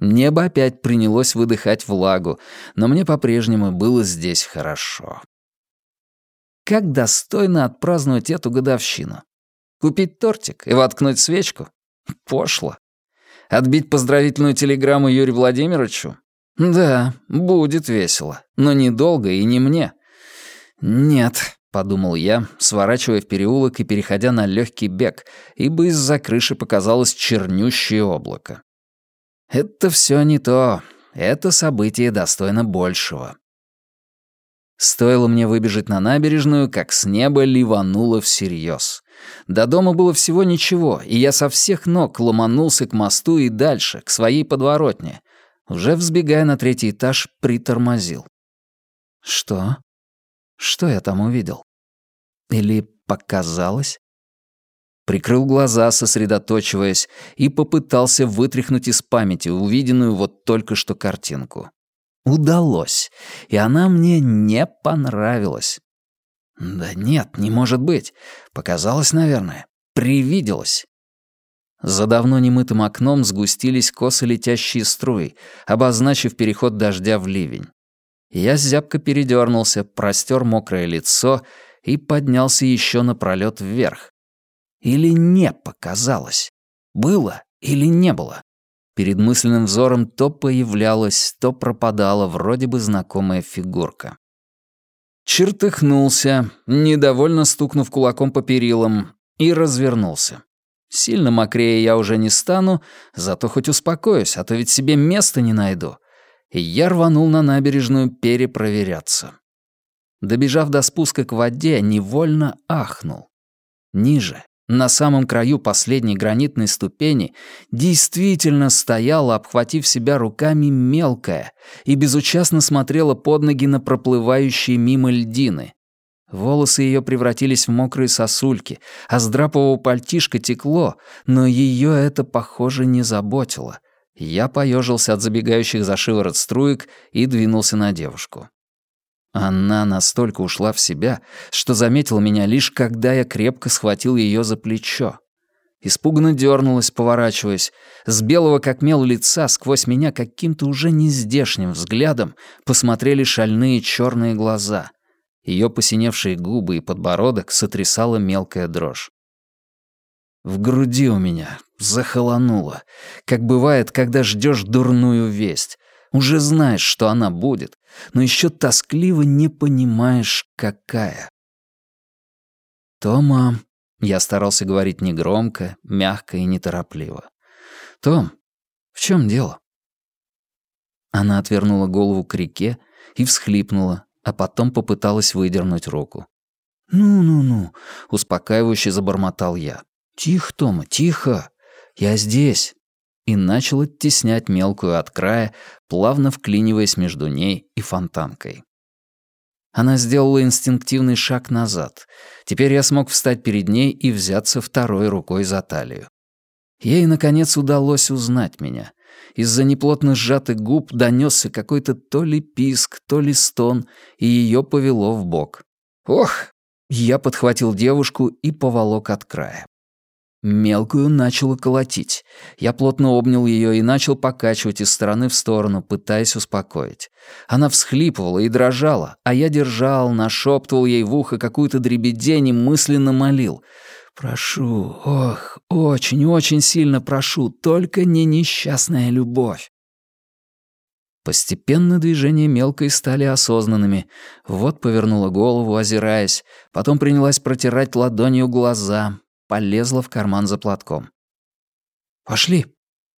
Небо опять принялось выдыхать влагу, но мне по-прежнему было здесь хорошо. Как достойно отпраздновать эту годовщину. Купить тортик и воткнуть свечку? Пошло. Отбить поздравительную телеграмму Юрию Владимировичу? Да, будет весело, но недолго и не мне. Нет, подумал я, сворачивая в переулок и переходя на легкий бег, ибо из-за крыши показалось чернющее облако. Это все не то. Это событие достойно большего. Стоило мне выбежать на набережную, как с неба ливануло всерьез. До дома было всего ничего, и я со всех ног ломанулся к мосту и дальше, к своей подворотне. Уже взбегая на третий этаж, притормозил. Что? Что я там увидел? Или показалось? Прикрыл глаза, сосредоточиваясь, и попытался вытряхнуть из памяти увиденную вот только что картинку. Удалось, и она мне не понравилась. Да нет, не может быть. Показалось, наверное. Привиделось. За давно немытым окном сгустились косо летящие струи, обозначив переход дождя в ливень. Я зябко передернулся, простер мокрое лицо и поднялся еще напролет вверх. Или не показалось? Было или не было? Перед мысленным взором то появлялась, то пропадала вроде бы знакомая фигурка. Чертыхнулся, недовольно стукнув кулаком по перилам, и развернулся. Сильно мокрее я уже не стану, зато хоть успокоюсь, а то ведь себе места не найду. И я рванул на набережную перепроверяться. Добежав до спуска к воде, невольно ахнул. Ниже, на самом краю последней гранитной ступени действительно стояла, обхватив себя руками, мелкая и безучастно смотрела под ноги на проплывающие мимо льдины. Волосы ее превратились в мокрые сосульки, а с драпового пальтишка текло, но ее это, похоже, не заботило. Я поежился от забегающих за шиворот струек и двинулся на девушку. Она настолько ушла в себя, что заметила меня лишь когда я крепко схватил ее за плечо. Испуганно дернулась, поворачиваясь. С белого как мел лица сквозь меня каким-то уже нездешним взглядом посмотрели шальные черные глаза. Ее посиневшие губы и подбородок сотрясала мелкая дрожь. В груди у меня захолонуло, как бывает, когда ждешь дурную весть. Уже знаешь, что она будет, но еще тоскливо не понимаешь, какая. «Тома...» — я старался говорить негромко, мягко и неторопливо. «Том, в чем дело?» Она отвернула голову к реке и всхлипнула, а потом попыталась выдернуть руку. «Ну-ну-ну», — успокаивающе забормотал я. «Тихо, Тома, тихо. Я здесь и начал оттеснять мелкую от края, плавно вклиниваясь между ней и фонтанкой. Она сделала инстинктивный шаг назад. Теперь я смог встать перед ней и взяться второй рукой за талию. Ей, наконец, удалось узнать меня. Из-за неплотно сжатых губ донесся какой-то то ли писк, то ли стон, и ее повело в бок. «Ох!» Я подхватил девушку и поволок от края. Мелкую начало колотить. Я плотно обнял ее и начал покачивать из стороны в сторону, пытаясь успокоить. Она всхлипывала и дрожала, а я держал, нашептывал ей в ухо какую-то дребедень и мысленно молил. «Прошу, ох, очень-очень сильно прошу, только не несчастная любовь». Постепенно движения мелкой стали осознанными. Вот повернула голову, озираясь, потом принялась протирать ладонью глаза, полезла в карман за платком. «Пошли!»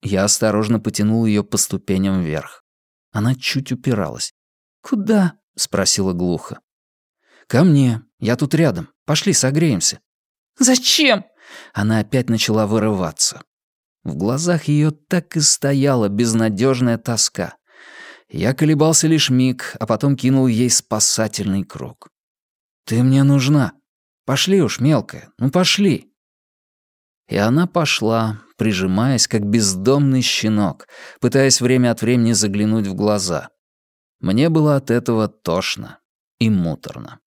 Я осторожно потянул ее по ступеням вверх. Она чуть упиралась. «Куда?» — спросила глухо. «Ко мне. Я тут рядом. Пошли, согреемся». «Зачем?» Она опять начала вырываться. В глазах ее так и стояла безнадежная тоска. Я колебался лишь миг, а потом кинул ей спасательный круг. «Ты мне нужна. Пошли уж, мелкая, ну пошли!» И она пошла, прижимаясь, как бездомный щенок, пытаясь время от времени заглянуть в глаза. Мне было от этого тошно и муторно.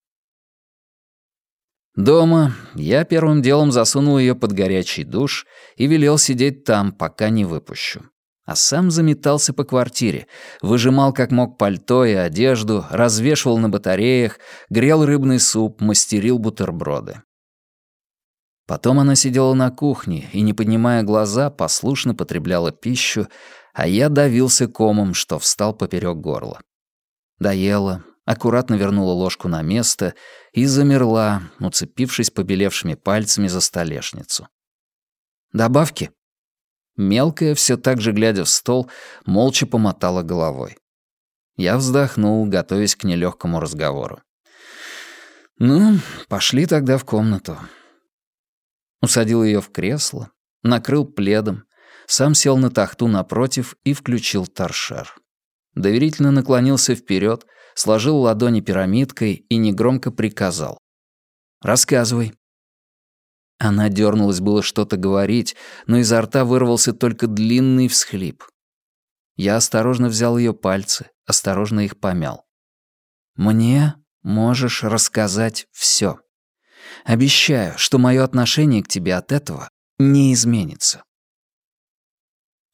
Дома я первым делом засунул ее под горячий душ и велел сидеть там, пока не выпущу. а сам заметался по квартире, выжимал как мог пальто и одежду, развешивал на батареях, грел рыбный суп, мастерил бутерброды. Потом она сидела на кухне и, не поднимая глаза, послушно потребляла пищу, а я давился комом, что встал поперек горла. Доела, аккуратно вернула ложку на место и замерла, уцепившись побелевшими пальцами за столешницу. «Добавки?» Мелкая, все так же глядя в стол, молча помотала головой. Я вздохнул, готовясь к нелегкому разговору. «Ну, пошли тогда в комнату». Усадил ее в кресло, накрыл пледом, сам сел на тахту напротив и включил торшер. Доверительно наклонился вперед, сложил ладони пирамидкой и негромко приказал. «Рассказывай». Она дернулась было что-то говорить, но изо рта вырвался только длинный всхлип. Я осторожно взял ее пальцы, осторожно их помял. «Мне можешь рассказать все. Обещаю, что мое отношение к тебе от этого не изменится».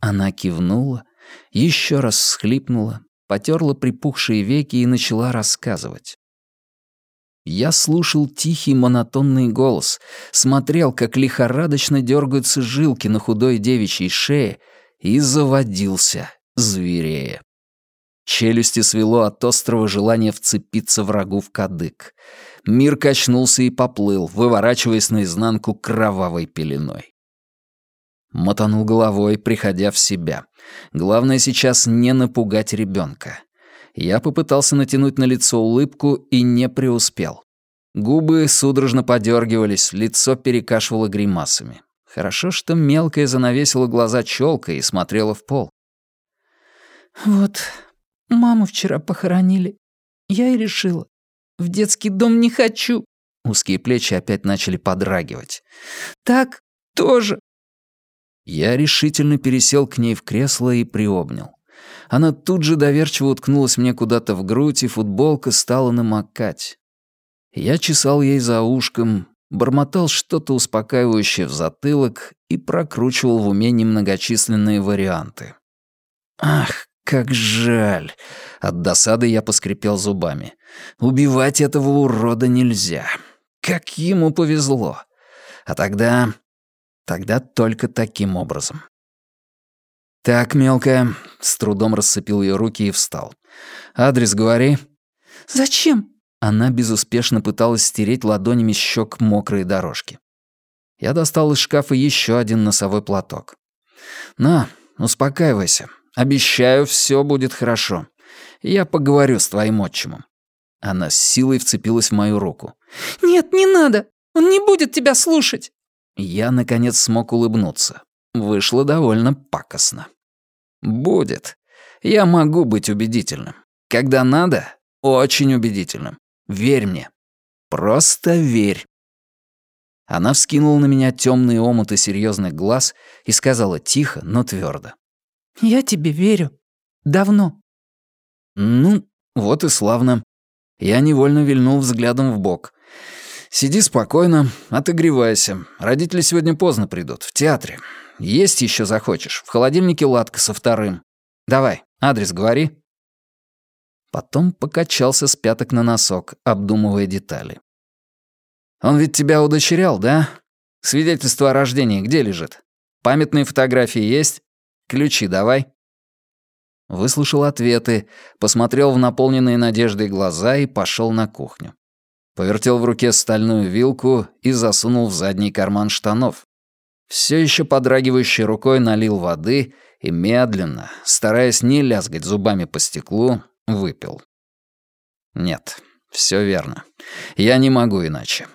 Она кивнула, еще раз всхлипнула, потерла припухшие веки и начала рассказывать. Я слушал тихий монотонный голос, смотрел, как лихорадочно дергаются жилки на худой девичьей шее, и заводился, зверея. Челюсти свело от острого желания вцепиться врагу в кадык. Мир качнулся и поплыл, выворачиваясь наизнанку кровавой пеленой. Мотанул головой, приходя в себя. Главное сейчас не напугать ребенка. Я попытался натянуть на лицо улыбку и не преуспел. Губы судорожно подергивались, лицо перекашивало гримасами. Хорошо, что мелкая занавесила глаза челкой и смотрела в пол. «Вот, маму вчера похоронили. Я и решила. В детский дом не хочу». Узкие плечи опять начали подрагивать. «Так тоже». Я решительно пересел к ней в кресло и приобнял. Она тут же доверчиво уткнулась мне куда-то в грудь, и футболка стала намокать. Я чесал ей за ушком, бормотал что-то успокаивающее в затылок и прокручивал в уме немногочисленные варианты. «Ах, как жаль!» От досады я поскрипел зубами. «Убивать этого урода нельзя. Как ему повезло. А тогда... Тогда только таким образом. «Так, мелкая», — с трудом расцепил ее руки и встал. «Адрес говори». «Зачем?» Она безуспешно пыталась стереть ладонями щек мокрые дорожки. Я достал из шкафа еще один носовой платок. «На, успокаивайся. Обещаю, все будет хорошо. Я поговорю с твоим отчимом». Она с силой вцепилась в мою руку. «Нет, не надо. Он не будет тебя слушать». Я, наконец, смог улыбнуться. Вышло довольно пакостно. Будет. Я могу быть убедительным. Когда надо, очень убедительным. Верь мне. Просто верь. Она вскинула на меня темные омуты серьезных глаз и сказала тихо, но твердо. «Я тебе верю. Давно». «Ну, вот и славно». Я невольно вильнул взглядом в бок. «Сиди спокойно, отогревайся. Родители сегодня поздно придут, в театре. Есть еще захочешь. В холодильнике ладка со вторым. Давай, адрес говори». Потом покачался с пяток на носок, обдумывая детали. «Он ведь тебя удочерял, да? Свидетельство о рождении где лежит? Памятные фотографии есть? Ключи давай». Выслушал ответы, посмотрел в наполненные надеждой глаза и пошел на кухню. Повертел в руке стальную вилку и засунул в задний карман штанов. Все еще подрагивающей рукой налил воды и медленно, стараясь не лязгать зубами по стеклу, выпил. Нет, все верно. Я не могу иначе.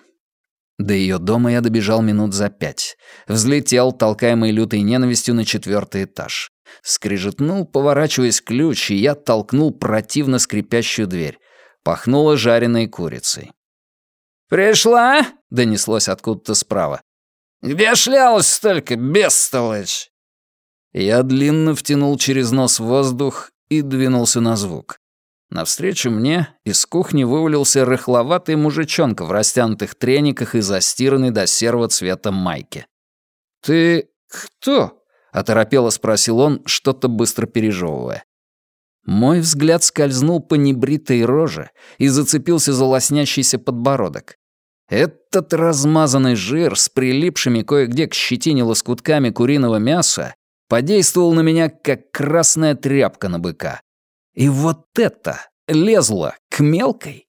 До ее дома я добежал минут за пять. Взлетел, толкаемый лютой ненавистью, на четвертый этаж. Скрижетнул, поворачиваясь ключ, и я толкнул противно скрипящую дверь. Пахнуло жареной курицей. «Пришла?» — донеслось откуда-то справа. «Где шлялась столько, бестолочь?» Я длинно втянул через нос воздух и двинулся на звук. Навстречу мне из кухни вывалился рыхловатый мужичонка в растянутых трениках и застиранной до серого цвета майке. «Ты кто?» — оторопело спросил он, что-то быстро пережевывая. Мой взгляд скользнул по небритой роже и зацепился за лоснящийся подбородок. Этот размазанный жир с прилипшими кое-где к щетине лоскутками куриного мяса подействовал на меня, как красная тряпка на быка. И вот это лезло к мелкой,